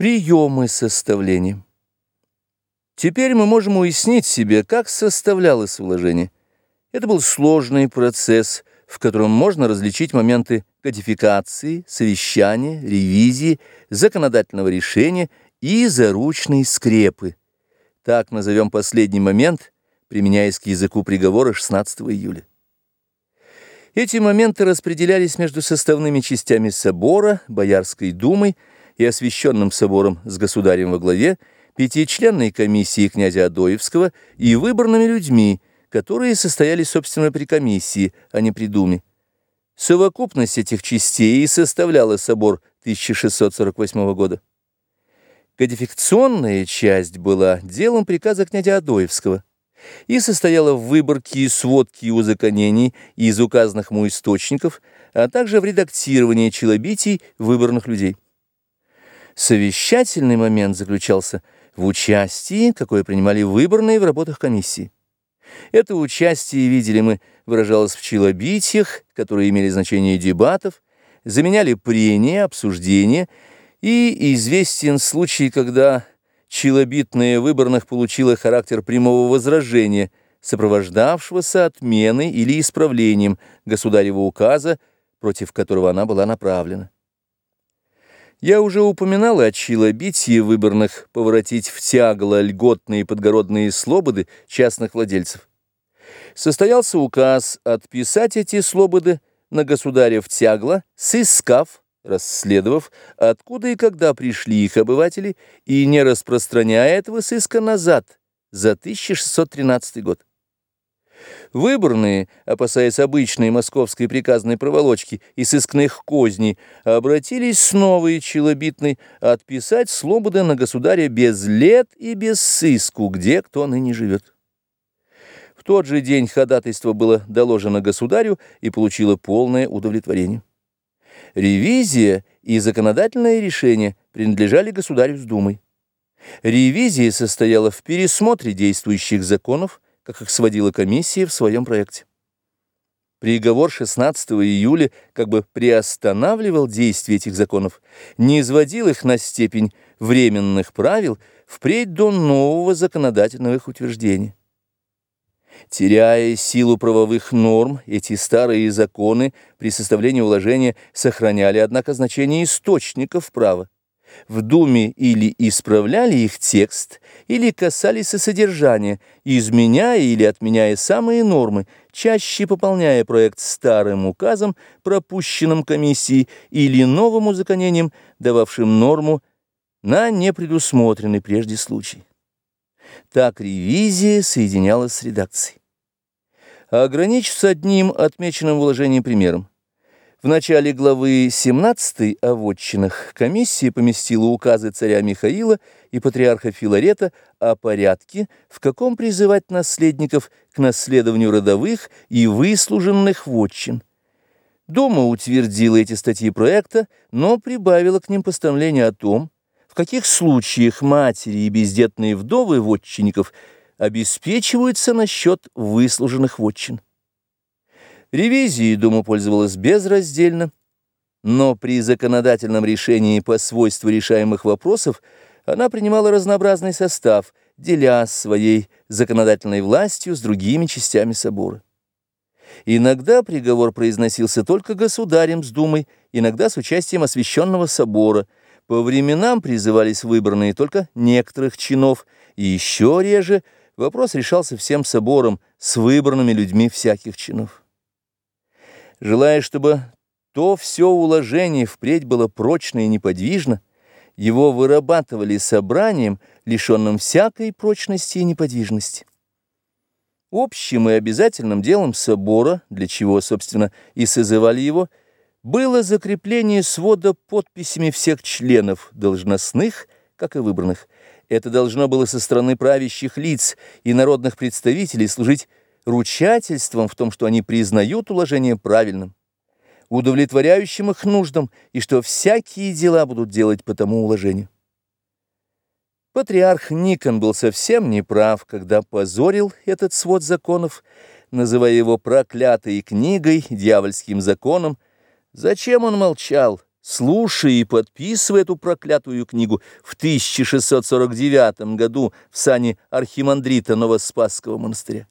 Приемы составления. Теперь мы можем уяснить себе, как составлялось уложение. Это был сложный процесс, в котором можно различить моменты кодификации, совещания, ревизии, законодательного решения и заручной скрепы. Так назовем последний момент, применяясь к языку приговора 16 июля. Эти моменты распределялись между составными частями собора, Боярской думой и освященным собором с государем во главе, пятичленной комиссией князя Адоевского и выборными людьми, которые состояли, собственно, при комиссии, а не при думе. Совокупность этих частей и составляла собор 1648 года. Кодификационная часть была делом приказа князя Адоевского и состояла в выборке и сводке и узаконений из указанных ему источников, а также в редактировании челобитий выборных людей. Совещательный момент заключался в участии, какое принимали выборные в работах комиссии. Это участие, видели мы, выражалось в челобитиях, которые имели значение дебатов, заменяли прения, обсуждения, и известен случай, когда челобитное выборных получило характер прямого возражения, сопровождавшегося отменой или исправлением государева указа, против которого она была направлена. Я уже упоминал о чилобитии выборных поворотить в тягло льготные подгородные слободы частных владельцев. Состоялся указ отписать эти слободы на государев тягло, сыскав, расследовав, откуда и когда пришли их обыватели, и не распространяя этого сыска назад за 1613 год. Выборные, опасаясь обычной московской приказной проволочки и сыскных козней, обратились с новой челобитной отписать слободы на государя без лет и без сыску, где кто ныне живет. В тот же день ходатайство было доложено государю и получило полное удовлетворение. Ревизия и законодательное решение принадлежали государю с Думой. Ревизия состояла в пересмотре действующих законов, как сводила комиссия в своем проекте. Приговор 16 июля как бы приостанавливал действие этих законов, не изводил их на степень временных правил впредь до нового законодательного их утверждения. Теряя силу правовых норм, эти старые законы при составлении уложения сохраняли, однако, значение источников права в Думе или исправляли их текст, или касались и содержания, изменяя или отменяя самые нормы, чаще пополняя проект старым указом, пропущенным комиссией, или новым узаконением, дававшим норму на непредусмотренный прежде случай. Так ревизия соединялась с редакцией. Ограничиться одним отмеченным вложением примером. В начале главы 17 о вотчинах комиссия поместила указы царя Михаила и патриарха Филарета о порядке, в каком призывать наследников к наследованию родовых и выслуженных вотчин. Дума утвердила эти статьи проекта, но прибавила к ним постановление о том, в каких случаях матери и бездетные вдовы вотчинников обеспечиваются насчет выслуженных вотчин. Ревизией Дума пользовалась безраздельно, но при законодательном решении по свойству решаемых вопросов она принимала разнообразный состав, деля своей законодательной властью с другими частями собора. Иногда приговор произносился только государем с Думой, иногда с участием освященного собора. По временам призывались выбранные только некоторых чинов, и еще реже вопрос решался всем собором с выбранными людьми всяких чинов желая, чтобы то все уложение впредь было прочно и неподвижно, его вырабатывали собранием, лишенным всякой прочности и неподвижности. Общим и обязательным делом собора, для чего, собственно, и созывали его, было закрепление свода подписями всех членов, должностных, как и выбранных. Это должно было со стороны правящих лиц и народных представителей служить ручательством в том, что они признают уложение правильным, удовлетворяющим их нуждам, и что всякие дела будут делать по тому уложению. Патриарх Никон был совсем неправ, когда позорил этот свод законов, называя его проклятой книгой, дьявольским законом. Зачем он молчал? слушая и подписывая эту проклятую книгу в 1649 году в сане архимандрита Новоспасского монастыря.